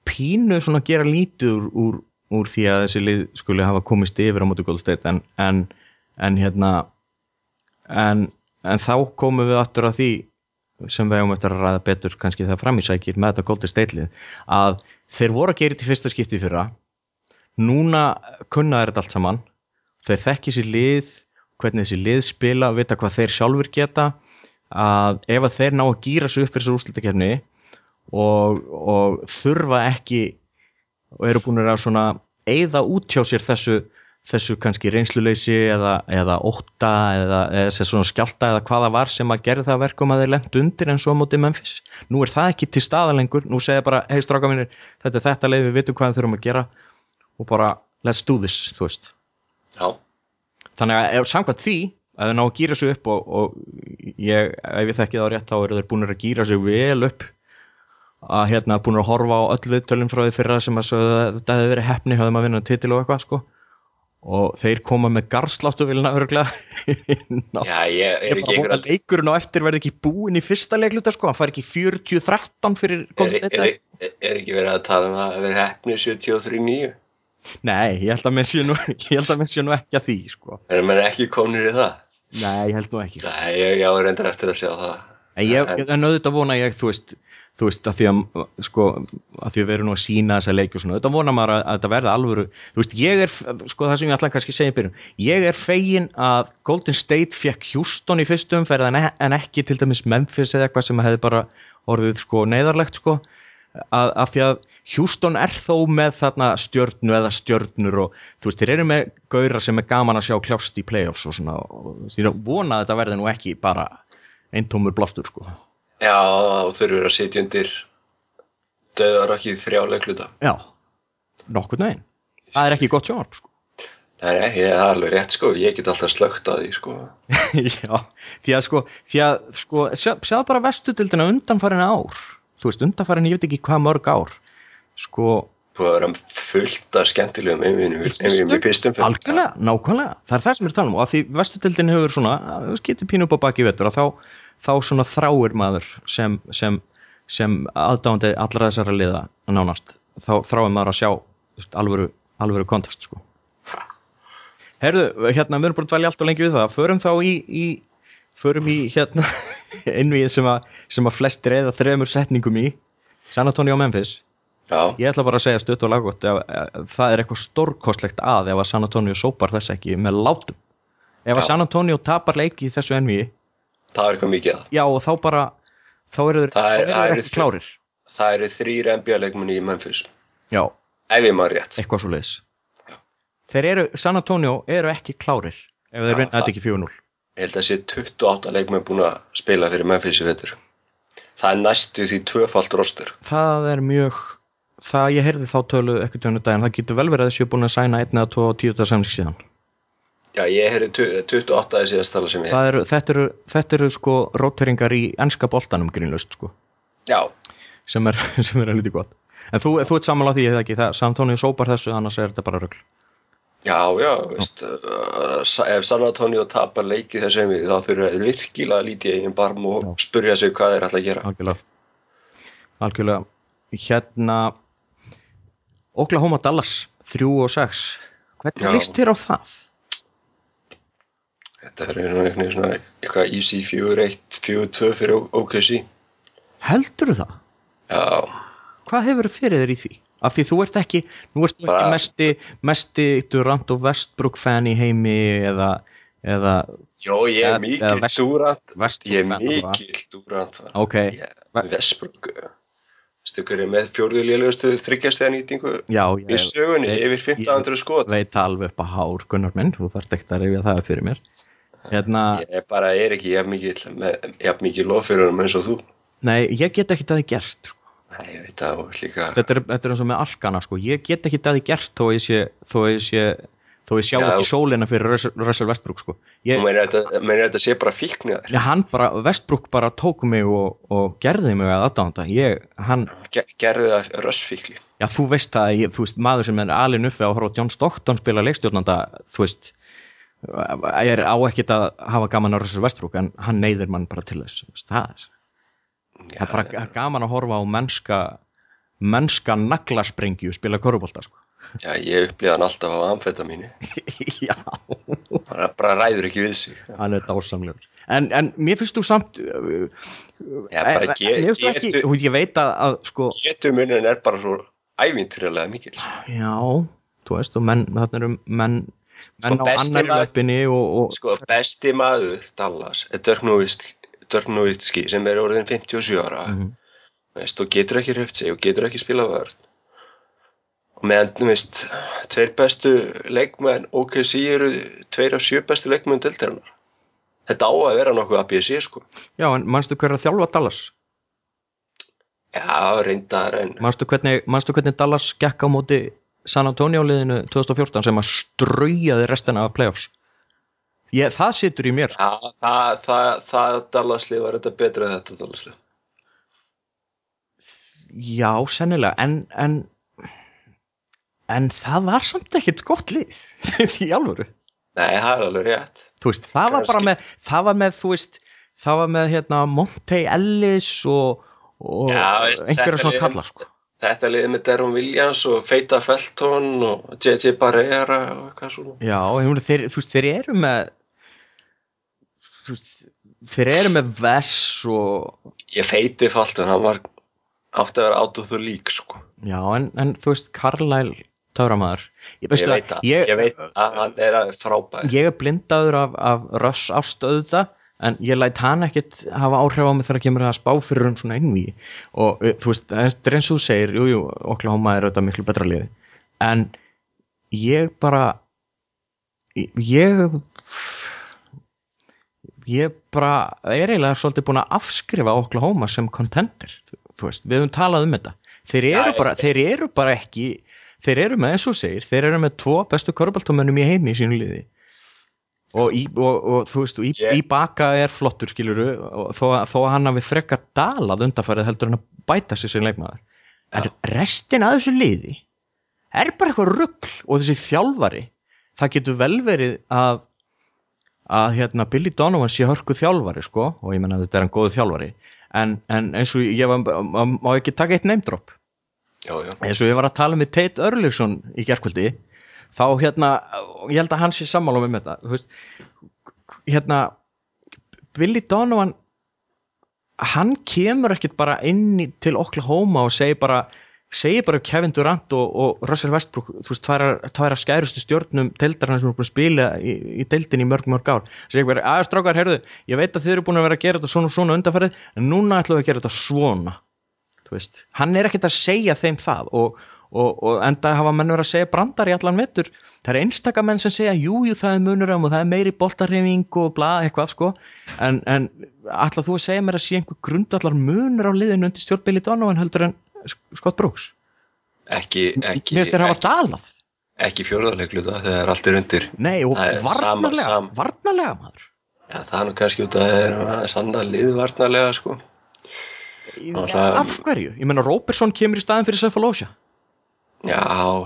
pínu svona gera lítið úr, úr, því að þessi lið skuli hafa komist yfir á móti Gold State en, en, en hérna en, en þá komum við aftur að því sem við hefum eftir að ræða betur kannski þegar framísækir með þetta Golden State lið að þeir voru að gera þetta í fyrsta skipti fyrra. Núna kunna þeir þetta allt saman. Þeir þekki sér lið hvernig þessi lið spila vita hvað þeir sjálfur geta. Að ef að þeir ná að gýra sig upp fyrir þessu úrslutakefni og, og þurfa ekki og eru búin að eigða út hjá sér þessu þessu kannski reynsluleysi eða, eða ótta eða, eða svona skjálta eða hvaða var sem að gera það að verkum að þeir lendu undir eins og á móti Memphis. Nú er það ekki til staða lengur, nú segja bara hei stráka mínir, þetta er þetta leið, við vitum hvað við þurfum að gera. Og bara let's do this, þú veist. Já, þannig að ef samkvæmt því að þeir ná að gýra sig upp og, og ég, ef ég þekki það rétt þá eru þeir búin að gýra sig vel upp. Að hérna búin að horfa á öll viðtölum frá því fyrra sem að þetta hefði verið hefni höfðum að vinna titil og eitthvað sko og þeir koma með garsláttu vilna örglega já, ég er ekki að leikurinn á eftir verði ekki búinn í fyrsta leikluta sko, hann fær ekki 40-13 fyrir er, Golden er, er, er ekki verið að tala um að vera hefni 73-9 nei, ég held að menn sé nú, nú ekki að því sko, erum maður ekki komnir í það? Nei, ég held nú ekki. Nei, ég, ég á reyndar eftir að sjá það. En, ég, En- en auðvitað vona ég, þú veist, þú veist, að því að, sko, að því að við erum nú að sína þessa leiki og svona, auðvitað vona maður að, að þetta verða alvöru, þú veist, ég er, sko, það sem ég ætla kannski segja í byrjun, ég er fegin að Golden State fekk Houston í fyrstu umferð en, ekki til dæmis Memphis eða eitthvað sem hefði bara orðið, sko, neyðarlegt, sko, að, að því að Houston er þó með þarna stjörnu eða stjörnur og þú veist, þeir eru með gaura sem er gaman að sjá kljást í playoffs og svona, og því að vona að þetta verði nú ekki bara eintómur blástur, sko. Já, og þurfur að sitja undir döðar ekki þrjá leikluta Já, nokkurn veginn. Það er ekki gott sjónvarp, sko. Nei, nei, ég er alveg rétt sko, ég get alltaf slögt á því sko. Já, því að sko, því að sko, sjáðu bara vestudildina undanfærin ár, þú veist, undanfærin ég veit ekki hvað mörg ár, sko, Búið að vera fullt af skemmtilegum einvinnum í fyrstum fyrir. algjörlega, nákvæmlega, það er það sem er talum og að því vestudildin hefur svona, þá, svona þráir maður sem, sem, sem aðdáandi allra þessara liða nánast, þá þráir maður að sjá veist, alvöru, alvöru kontast, sko. Herðu, hérna, við erum bara að dvelja allt og lengi við það, förum þá í, í förum í hérna innvíð sem að, sem að flestir eða þremur setningum í. San Antonio Memphis. Já, ég ætla bara að segja stutt og laggótt það er eitthvað stórkostlegt að ef að San Antonio sópar þess ekki með látum. Ef að Já. San Antonio tapar leiki í þessu innvíð það er eitthvað mikið að. já og þá bara þá eru þeir, Það er- eru þeir eru ekki klárir Það eru þrýr NBA-leikmunni í Memphis. já, Ef ég maður rétt. eitthvað svo leiðis þeir eru, San Antonio eru ekki klárir ef þeir vinna þetta ekki 4-0 Ég held að sé 28 leikmenn búin að spila fyrir Memphis í vetur. Það er næstu því tvöfalt rostur. það er mjög það ég heyrði þá tölu ekkert tjónu daginn það getur vel verið að þessu búin að sæna einn eða tvo tíu samling síðan Já, ég heyrði tu- 28 að síðast tala sem ég Það eru, þetta, eru, þetta eru sko róteringar í enska boltanum grínlust sko, Já, sem er, sem er lítið gott. En þú, þú ert samanlega því eða ekki? Það, Santóni sópar þessu annars er þetta bara rögl já, já, veist, uh, ef San Antonio tapar leikið þess að við þá þurfa þeir virkilega lítið eigin barm og Já. spurja sig hvað þeir ætla að gera. algjörlega. Algjörlega. Hérna Oklahoma Dallas 3 og 6 hvernig líst þér á það? Þetta er einhvern veginn svona eitthvað easy 4-1, 4-2 fyrir OKC. Heldur það? Já, Hvað hefur fyrir þér í því? Af því þú ert ekki, nú ert þú ekki mesti, mesti Durant og Westbrook fan í heimi eða, eða Jó, ég er mikill West- Durant, Westbrook ég er mikill Durant fan. ok, Ég- Westbrook, hver er með fjórðu lélugustu þryggjastega nýtingu já, í ég sögunni, ég- yfir 1500 skot. veit alveg upp að hár Gunnar minn, þú þarft ekkert að rifja það fyrir mér hérna, Ég bara, er ekki jafn lof fyrir honum eins og þú. nei, ég get ekki það gert sko. Nei, ég veit það og líka, þetta, er, þetta er eins og með alkana sko. ég get ekki það gert þó ég sé þó ég sé þó ég sjá Já. ekki sólina fyrir Russell, Westbrook sko. ég, þú meinir þetta, þetta sé bara fíknir hann bara, Westbrook bara tók mig og, og gerði mig að aðdánda ég, hann, Ge- Gerði það rössfíkli. já þú veist það ég, þú veist, maður sem er alin uppi á að horfa á John Stockton spila leikstjórnanda, þú veist ég er á ekkert að hafa gaman að Russell Westbrook en hann neyðir mann bara til þess það er, það er bara gaman að horfa á mennska mennska naglasprengju spila korfbólta sko. Já, ég upplýði hann alltaf á amfetamínu. já, Hann bara ræður ekki við sig. hann er dásamlegur en, en mér finnst þú samt uh, Já, bara ekki, getu- þú veist, ég veit að, að sko, Getumuninn er bara svo ævintýralega mikill. Já, þú veist, og menn, þarna eru menn, menn Sko, á annar löppinni og, og Sko, besti maður Dallas er Nowitzki sem er orðin 57 ára. Mhm. Veist, og getur ekki reyft sig og getur ekki spila vörn. Og meðan, þú veist, tveir bestu leikmenn OKC eru tveir af sjö bestu leikmenn deltarinnar. Þetta á að vera nokkuð ABC, sko. já, en manstu hver er að þjálfa Dallas? Já, reyndar en Manstu hvernig, manstu hvernig Dallas gekk á móti San Antonio liðinu 2014 sem að straujaði restina af playoffs? Ég, það situr í mér, sko. Já, það, það, það Dallaslið var þetta betra en þetta Dallaslið. Já, sennilega, en, en, en það var samt ekkert gott lið, í alvöru. Nei, það er alveg rétt. Þú veist, það var með, það var með, þú veist, það var með, hérna, Monte Ellis og, og Já, einhverja svona kalla, sko. Þetta liðið með Deron Williams og Feita Felton og JJ Barrera og eitthvað svona. Já, meina, þeir, veist, þeir eru með veist, þeir eru með Vess og Ég feiti Felton, hann var átti að vera out of the league, sko. já, en, en þú veist, Carlisle Töframæður ég, Ég veit það, að, ég, ég veit að hann er að frábær. ég er blindaður af, af Russ ástöðuða en ég læt hann ekkit hafa áhrif á mig þegar kemur að spá fyrir um svona einví og uh, þú veist, þetta er eins og þú segir jú, jú, Oklahoma er auðvitað miklu betra liði en ég bara ég ég bara er eiginlega svolítið búin að afskrifa Oklahoma sem veist, við höfum talað um þetta. Þeir eru, bara, þeir eru bara ekki þeir eru með eins og segir, þeir eru með tvo bestu körubaltamönnum í heimi í sínu liði og, í, og, og þú veist, í, Ég- í baka er flottur skiluru, þó, að- þó að hann hafi frekar dalað undarfærið heldur en að bæta sig sem leikmaður. En restin að þessu liði er bara eitthvað rugl og þessi þjálfari. Það getur vel verið að að hérna Billy Donovan sé hörku þjálfari sko og ég menna þetta er hann góðu þjálfari. En, en eins og ég var má ekki taka eitt neymdrop já, já, eins og ég var að tala með Tate Örlygsson í gerkvöldi þá hérna, ég held að hann sé sammála með þetta þú veist, hérna Billy Donovan hann kemur ekkit bara inn til Oklahoma og segir bara segir bara Kevin Durant og, og Russell Westbrook þú veist, tværa, skærustu stjórnum deildarinn sem er búin að spila í, í deildin í mörg mörg ár. Segir bara, aðeins strákar, heyrðu, ég veit að þið eru búin að vera að gera þetta svona og svona undanfærið en núna ætlum við að gera þetta svona. Þú veist, hann er ekkert að segja þeim það og, og, og enda hafa menn verið að segja brandar í allan vettur það er einstaka menn sem segja jú, jú, það er munur um og það er meiri boltarhefing og bla, eitthvað sko. En, en ætla þú að segja mér að sé einhver grundallar munur á liðinu undir stjórnbili Donovan heldur en Scott Brooks? Ekki ekki, mér finnst þér hafa ekki, dalað. ekki fjórðarleiklu það þegar allt er undir. Nei, og varnarlega, sam- varnarlega maður. Já, það er nú kannski út að það er sanna liðvarnarlega sko. Já, það- af hverju? Ég meina Robertson kemur í staðin fyrir Cephalosha já,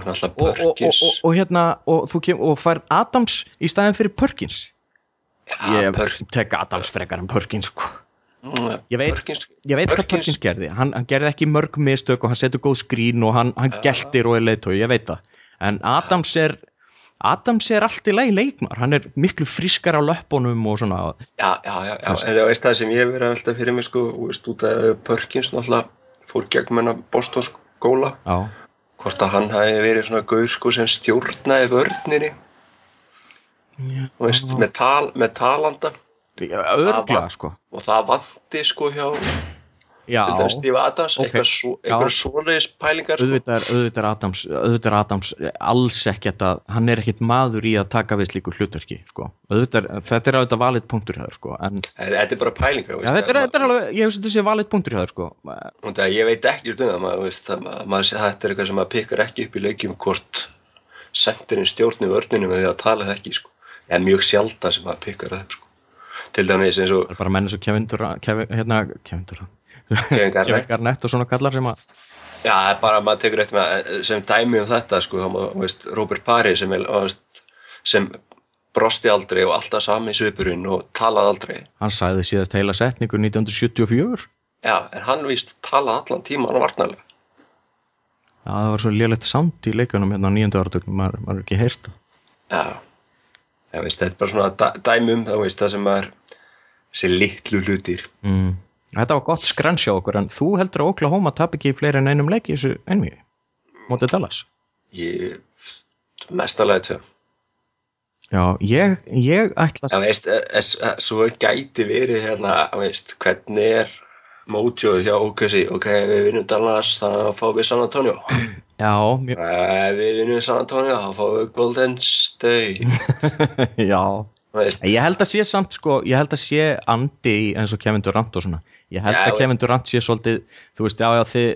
náttúrulega og, og, og, og, og hérna og þú kem, og færð Adams í staðin fyrir Perkins? Já, ég Pörk, tek Adams frekar en Perkins sko. Ég veit- Pörkins, ég veit hvað Perkins gerði. Hann, hann gerði ekki mörg mistök og hann setur góð skrín og hann, hann geltir og er leiðtói, ég veit það. En Adams er Adams er allt í leið leikmar, hann er miklu friskar á löppunum og svona. Já, já, já, já, en það veist það sem ég hef verið að velta fyrir mig sko, þú veist út að Pörkins náttúrulega fór gegn menna Boston skóla. Já, hvort að hann hafi verið svona gaur sko sem stjórnaði vörninni. Já, þú veist, með, tal, með talanda. Örglega sko. og það vanti sko hjá já, til dæmis Steve Adams ok, eitthvað, svo, svoleiðis pælingar sko. auðvitað auðvitað Adams auðvitað Adams alls ekkert að hann er ekkert maður í að taka við slíku hlutverki sko. auðvitað þetta er auðvitað valið punktur hjá þér sko. en þetta er bara pælingar ja, þetta, er, þetta er alveg, ég hef þetta sé valið punktur hjá þér sko. ég veit ekki um það, veist, þetta er eitthvað sem maður pikkar ekki upp í leikjum hvort sendirinn stjórni vörninu með því að tala það ekki sko. er mjög sjaldan sem maður pikkar það upp sko. til dæmis eins og bara menn eins og Kevin Durant Kevin, Garnett. Og svona kallar sem að Já, það er bara maður tekur eftir með sem dæmi um þetta sko, veist, Robert Parry sem, er, sem brosti aldrei og alltaf sami svipurinn og talaði aldrei. hann sagði síðast heila setningu 1974 Já, en hann víst talaði allan tíman varnarlega. Já, það var svo lélegt samt í leikunum hérna á nýjöndu áratögnum, maður, maður er ekki heyrt. Já, það veist, þetta er bara svona dæ- dæmi um það, veist, það sem maður þessi litlu hlutir. Mm. Þetta var gott skrens hjá okkur, en þú heldur að Oklahoma tap ekki í fleiri en einum leik í þessu einvigi, mótið Dallas. Ég, mestalega tvö. Já, ég, ég ætla að... veist, es, es, svo gæti verið hérna, veist, hvernig er mótjóð hjá OKC, ok, við vinnum Dallas, þá fáum við San Antonio. Já, mér... Ef við vinnum San Antonio, þá fáum við Golden State. já. Veist, Ég held að sé samt, sko, ég held að sé andi í eins og Kevin Durant og svona. Ég held Já, að Kevin Durant sé svolítið, þú veist, já, já, þið,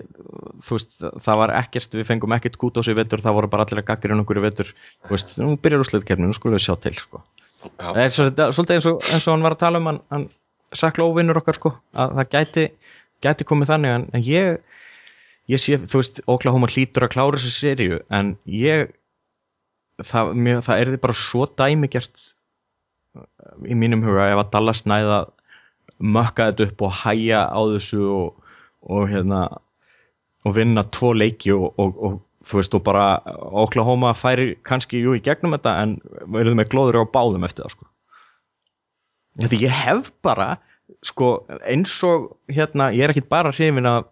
þú veist, það var ekkert, við fengum ekkert kút á sig í vetur, það voru bara allir að gaggir um okkur í vetur, þú veist, nú byrjar úrslitkefni, nú skulum við sjá til, sko. já, Það er svolítið, eins, og, eins og hann var að tala um hann, hann sakla óvinnur okkar sko að það gæti, gæti komið þannig en, en ég, ég sé þú veist, Oklahoma hlýtur að klára þessi seríu en ég það, mér, það er því bara svo dæmigert í mínum huga ef að Dallas næða mökka þetta upp og hæja á þessu og, og hérna og vinna tvo leiki og, og, og þú veist og bara Oklahoma færi kannski jú í gegnum þetta en verður með glóður á báðum eftir það sko. Þetta ég hef bara sko eins og hérna ég er ekkit bara hrifin af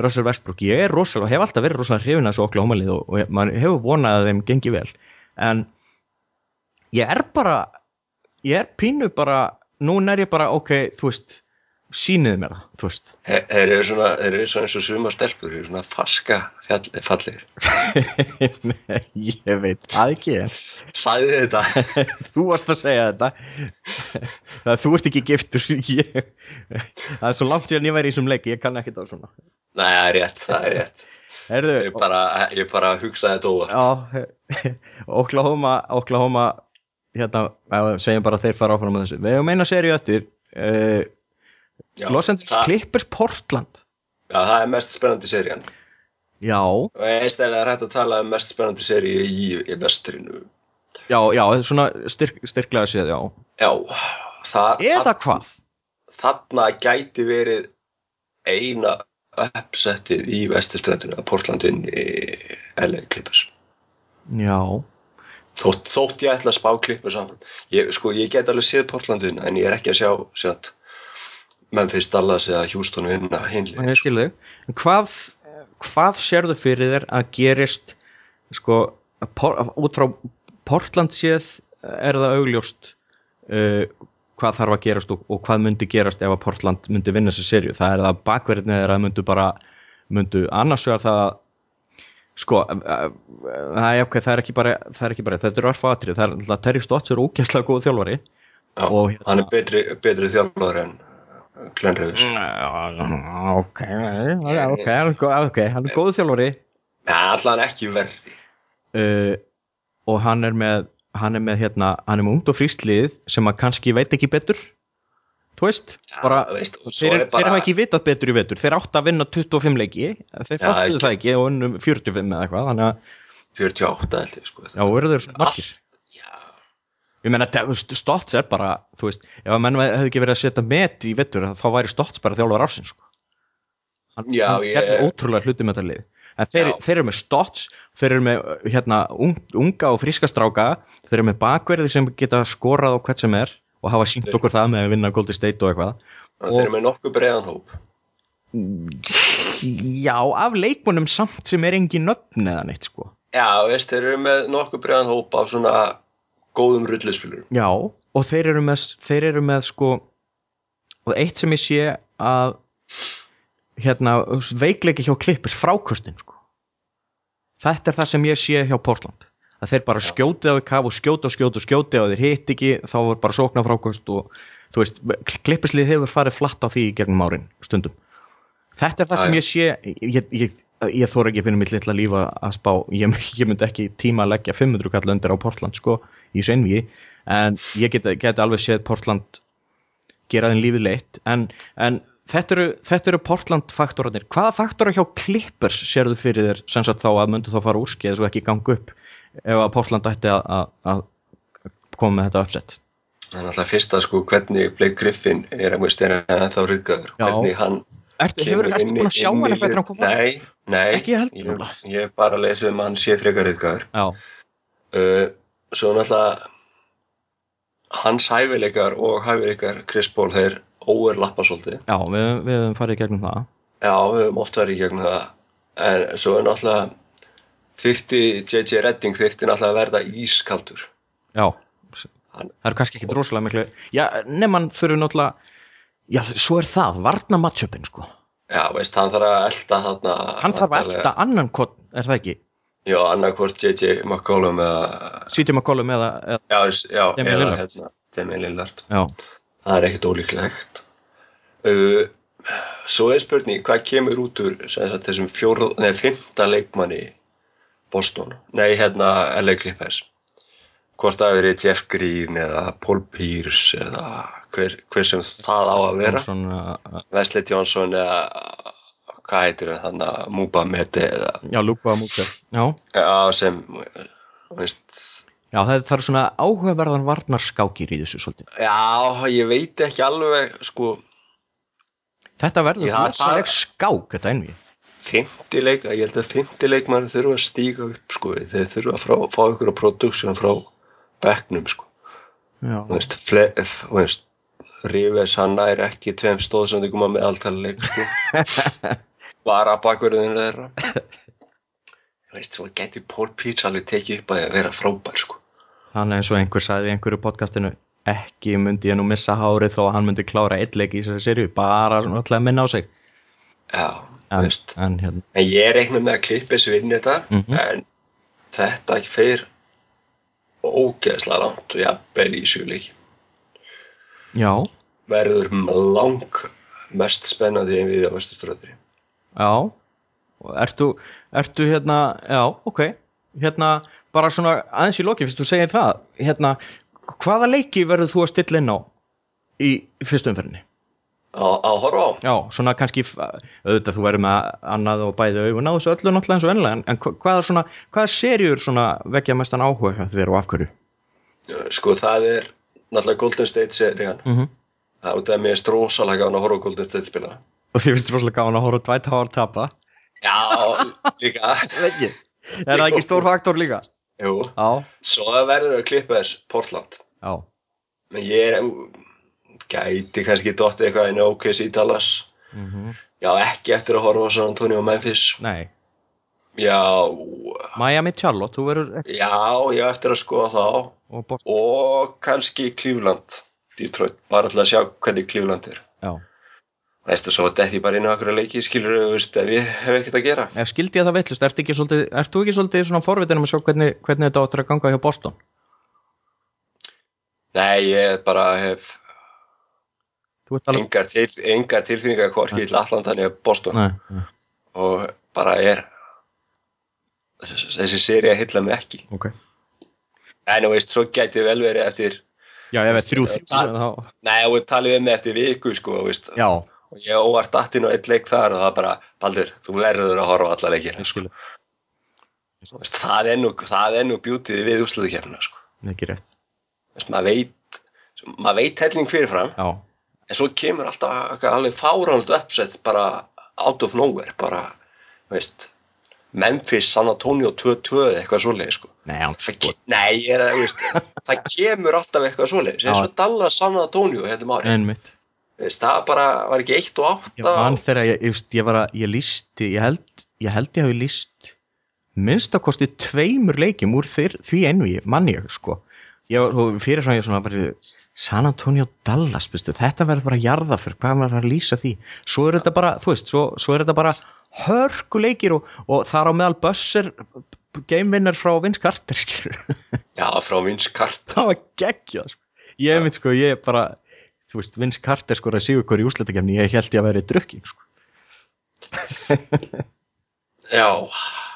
Russell Westbrook, ég er rosalega, hef alltaf verið rosalega hrifin af þessu Oklahoma lið og, og maður hefur vonað að þeim gengi vel. En ég er bara ég er pínu bara núna er ég bara ok, þú veist síniði mér það, þú veist Þeir eru svona, þeir eru svona eins og suma stelpur, þeir eru svona faska fjall, fallir. Nei, ég veit það ekki Sæði þetta? þú varst að segja þetta það þú ert ekki giftur ég, það er svo langt síðan ég væri í þessum leik ég kann ekki það svona Nei, það er rétt, það er rétt. Herðu, Ég bara, ég bara hugsaði þetta óvart. já, Oklahoma, Oklahoma, hérna, segjum bara að þeir fara áfram á þessu. Við hefum eina seríu eftir, uh, Já, Los Angeles það, Clippers Portland. Já, það er mest spennandi serían. Já, Og einstæðlega er hægt að tala um mest spennandi seríu í, í vestrinu. já, já, svona styrk, styrklega séð, já. Já, það, Eða hvað? þarna gæti verið eina uppsettið í vesturströndinu að Portland inn í LA Clippers. Já, Þótt, þótt ég ætla að spá Clippers saman. Ég, sko, ég get alveg séð Portlandin en ég er ekki að sjá sjátt, Memphis, Dallas eða Houston vinna hinli. ég skil þig. En hvað, hvað sérðu fyrir þér að gerist, sko, að að út frá Portland séð er það augljóst uh, hvað þarf að gerast og, og hvað myndi gerast ef að Portland myndi vinna þessi serju. Það er það bakverðinni eða það myndu bara, myndu annars vegar það að sko, uh, uh, það er, okay, það er ekki bara, er ekki bara, þetta er örfa atrið, það er alltaf Terry Stotts er ógæslega góð þjálfari Já, og hérna- hann er betri, betri þjálfur en Glenn Revis. ok, ok, hann er góð- ok, hann er góð þjálfari Ja, allan ekki verri. uh, og hann er með hann er með hérna, hann er með ungt og frískt lið sem að kannski veit ekki betur þú veist, Já, bara veist, þeir, er þeir hafa bara, ekki vitað betur í vetur þeir átt að vinna 25 leiki þeir fattuðu ekki. það ekki og unnum 45 eða eitthvað þannig að, 48 held ég, sko. já, eru þeir margir Já, ég veist, Stotts er bara þú veist, ef að menn hefði ekki verið að setja met í vetur, þá væri Stotts bara þjálfar ársins sko. hann, Já, hann ég- gerði ótrúlega hluti með þetta lið en þeir, þeir eru með Stotts þeir eru með hérna, ung, unga og fríska stráka þeir eru með bakverði sem geta skorað á hvert sem er og hafa sínt okkur það með að vinna Golden State og eitthvað og þeir eru með nokkuð breiðan hóp. já, af leikmunum samt sem er engin nöfn eða neitt sko Já, veist, þeir eru með nokkuð breiðan hóp af svona góðum rullispilurum. Já, og þeir eru með, þeir eru með sko, og eitt sem ég sé að hérna, veikleiki hjá Clippers frákostin sko. Þetta er það sem ég sé hjá Portland. Að þeir bara skjóti á í kaf og skjóti og skjóti og skjóti og þeir hitt ekki, þá var bara sókna frákost og þú veist, Clipperslið hefur farið flatt á því gegnum árin stundum. Þetta er það sem ég sé, ég, ég, ég þóra ekki að finna mitt litla lífa að spá, ég, ég myndi ekki tíma að leggja 500 kall undir á Portland sko, í þessu einvíi, en ég get, get alveg séð Portland gera þeim lífið leitt, en, en þetta, eru, þetta eru Portland faktorarnir. Hvaða faktorar hjá Clippers sérðu fyrir þér sem sagt þá að myndu þá fara úrskeið svo ekki ganga upp ef að Portland ætti að, að, að koma með þetta uppsett? Það er alltaf fyrsta sko hvernig Blake Griffin er að veist er hann ennþá ryðgæður. Já. Hvernig hann Ertu, búin að sjá hann eftir lið- hann koma? Nei, nei. Ekki ég Ég, hef bara lesið um að hann sé frekar ryðgæður. Já, Uh, svo náttúrulega hans hæfileikar og hæfileikar Chris Paul þeir overlappa svolítið. já, við, við farið gegnum það. Já, við höfum oft verið í gegnum það. En svo er náttúrulega þyrfti J.J. Redding þyrfti náttúrulega að verða ískaldur. Já, Hann- það eru kannski ekki rosalega miklu Já, nefnum hann þurfi náttúrulega Já, svo er það, varna matchupin sko Já, veist, hann þarf að elda þarna Hann þarf að elda annan kott, er það ekki? Já, annarkvort J.J. McCollum eða CJ McCollum eða, eða Já, já Damian eða Lillard. hérna Damian Lillard Já, Það er ekkert ólíklegt uh, Svo er spurning hvað kemur út úr sem sagt, þessum fjóru, nei, fymta leikmanni Boston, nei hérna LA Clippers. Hvort hafi verið Jeff Green eða Paul Pierce eða hver, hver sem það á að vera. Johnson, uh, Wesley Johnson eða hvað heitir hann hann Muba Mete eða Já, Já, já, sem veist, já það, það er svona áhugaverðan varnarskákir í þessu svolítið. Já, ég veit ekki alveg sko. Þetta verður það- skák, þetta einví Fymti leik, ég held að fymti leikmann þurfa að stíga upp sko, þeir þurfa að frá, fá ykkur á production frá bekknum sko, veist, fle, veist Rífes hann nær ekki tveim stóðsendingum að með alltaf leik sko. Bara bakverðinu þeirra veist, svo geti Paul Pierce alveg tekið upp að vera frábær sko. Þannig eins og einhver sagði í einhverju podcastinu ekki myndi ég nú missa hárið þó að hann myndi klára eitt leik í þessari serju bara að minna á sig. Já, en, veist. en hérna, en ég reikna með að klippis vinni þetta Mhm. en þetta fer ógeðslega langt og jafnvel í sjöleiki já, verður lang mest spennandi en við á vesturströðri já. Og ertu, ertu hérna, já, ok. Hérna, bara svona aðeins í loki fyrst þú segir það, hérna hvaða leiki verður þú að stilla inn á í fyrstu á horfa á. Já, svona kannski auðvitað þú verður með annað og bæði augun á þessu öllu náttúrulega eins og ennilega en, en hva- hvaða svona, hvaða serjur svona vekja mestan áhuga þér og af hverju? sko það er náttúrulega Golden State serían. Mm -hmm. það er út af mér strósalega gaman að horfa á Golden State spila Og þið finnst rosalega gáðan að horfa Dwight Howard tapa? Já, líka. Er það ekki? Stór faktor líka? Jú. Já, svo verður að klippa þess Portland. Já, Men ég er, gæti kannski dottið eitthvað inn á OKC Dallas. mm Já, ekki eftir að horfa á San Antonio Memphis. nei Já, Miami Charlotte, þú verður ekki já, já, eftir að skoða þá. og Og kannski Cleveland, Detroit, bara til að sjá hvernig Cleveland er. Já, þú, svo detti ég bara inn á okkur leiki, skilur þú, veist, ef ég hef ekkert að gera. ef skildi ég það veitlust, ert þú ekki svolítið svona forvitin um að sjá hvernig, hvernig þetta áttur að ganga hjá Boston? Nei, ég bara hef alveg engar, til, engar tilfinningar hvorki til Atlanta niður Boston. Nei, nei, Og bara er, þessi séri að hylla mig ekki. ok. En þú veist, svo gæti vel verið eftir Já, ef það er þrjú Það- þrjú Nei, og talið við mig eftir viku, sko, veist, Já, og ég óvart dattinn á eitt leik þar og það bara, Baldur, þú verður að horfa alla leikina, ég sko. veist, það er nú, það er nú bjútið við úrsluðukefnina, sko. ekki rétt. Maður veit, maður veit helling fyrirfram, Já, en svo kemur alltaf alveg fáránult uppsett bara out of nowhere, bara, veist, Memphis, San Antonio 2-2 eða eitthvað svoleiði, sko. nei, sko Nei, ég er veist, það kemur alltaf eitthvað svoleiðis, eins og Dallas, San Antonio, hérna. Einmitt Þú veist, það bara var ekki eitt og Ég átta man þegar ég, ég, ég var að, ég lísti, ég held, ég held ég hafi líst minnst að kosti tveimur leikjum úr því envi, mann ég, sko. Ég var, fyrir svona, ég svona bara, San Antonio Dallas, veistu, þetta verður bara jarðaför, hvað maður að lýsa því? Svo er þetta bara, þú veist, svo, svo er þetta bara hörkuleikir og, og þar á meðal Bösser, gamevinner frá Vince Carter, skilur. Já, frá Vince Carter. það var geggjað, sko. Ég veit, sko, ég bara, þú veist, Vince Carter skoraði sigur hver í úsletakefni, ég held ég að vera drukking, sko. Já,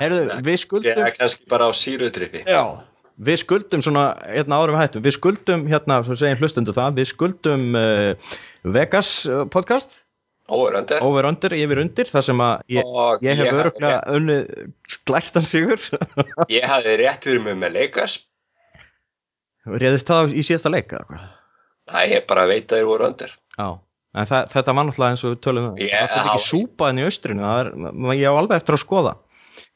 Herðu, við ég skuldum er kannski bara á síruðdrifi. Já, við skuldum svona hérna árum hættum, við skuldum hérna, svo segjum hlustundu það, við skuldum uh, Vegas uh, podcast Óveröndir. over under, yfir undir, þar sem að ég, ég hef öruglega unnið glæstan sigur Ég hafði rétt fyrir mig með Lakers. réðist það í síðasta leik eða hvað? Það ég bara veit að þeir voru öndir. Já, en það, þetta var náttúrulega eins og við tölum um, Ég- það er ekki súpaðin í austrinu, það er, ég á alveg eftir að skoða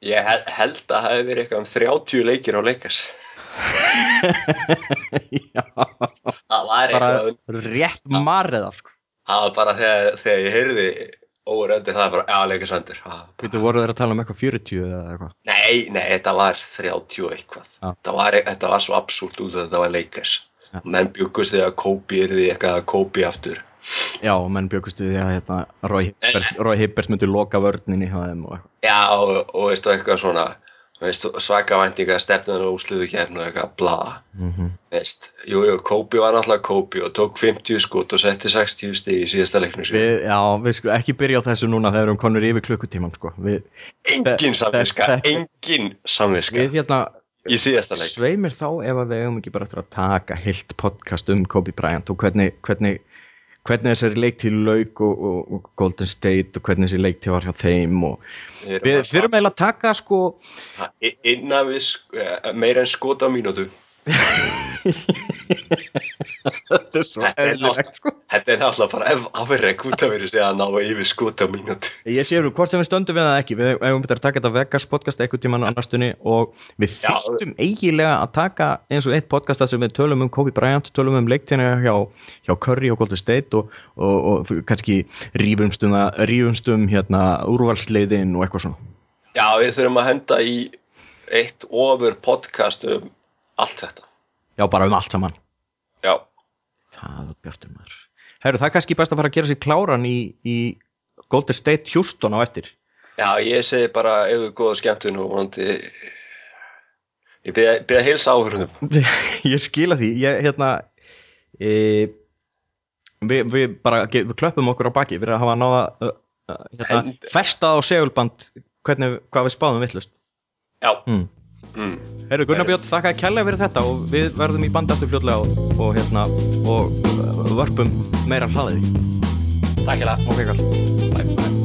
Ég hel- held að það hefði verið eitthvað um 30 leikir á Lakers. Það var eitthvað, rétt marriða sko. það var bara þegar, þegar ég heyrði óveröndir það var bara, já, Lakers öndir. Býtu, voru þeir að tala um eitthvað 40 eða eitthvað Nei, nei, þetta var 30 og eitthvað. Þetta var, þetta var svo absúrt út að þetta var Lakers. Já. Menn byggust þegar Kobe er því eitthvað að Kobe aftur. Já, menn bjökustu því að hérna, Roy, Hibbert, myndi loka vörninni hjá þeim og eitthvað. Já, og, og veistu eitthvað svona veistu, svaka væntinga stefnan og úsliðu kefn og eitthvað bla. Mm veist, jú, jú, Kobe var náttúrulega Kobe og tók 50 skot og setti 60 stig í síðasta leiknum við, Já, við sko ekki byrja á þessu núna þegar við erum konur yfir klukkutíman sko. við, engin samviska, engin samviska við hérna í síðasta leik. Sveimir þá ef að við eigum ekki bara eftir að taka heilt podcast um Kobe Bryant og hvernig, hvernig, hvernig þessari leiktíð lauk og, og, og Golden State og hvernig þessi leiktíð var hjá þeim og Við þurfum eiginlega að taka sko innan við eh, meira en skot á mínútu. Þetta er svo Þetta er eðlilegt sko þetta er náttúrulega bara ef afreg út að verið að ná yfir skot á mínútu. Ég sé um hvort sem við stöndum við það ekki. Við eigum betur að taka þetta Vegas podcast eitthvað tíman á annastunni og við þýttum eiginlega að taka eins og eitt podcast þar sem við tölum um Kobe Bryant tölum um leiktina hjá, hjá Curry og Golden State og, og, og þú- kannski rífumstum, rífumstum hérna úrvalsleiðin og eitthvað svona. Já, við þurfum að henda í eitt ofur podcast um allt þetta. Já, bara um allt saman. Já, Það er bjartur maður Herru, það er kannski best að fara að gera sér kláran í, í Golden State Houston á eftir. Já, ég segi bara eða góða skemmtun og vonandi ég byrja að heilsa áhörðum ég skila því. Ég, hérna e, við, við bara við klöppum okkur á baki. Við erum að hafa náða hérna, Hend- festað á segulband. Hvernig, hvað við spáðum vittlust Já, mm. Mm. Herru Gunnar Björn, þakka kella fyrir þetta og við verðum í bandi aftur fljótlega og, og hérna og vörpum meira hlaðið takk. Ok, kall Bye, bye.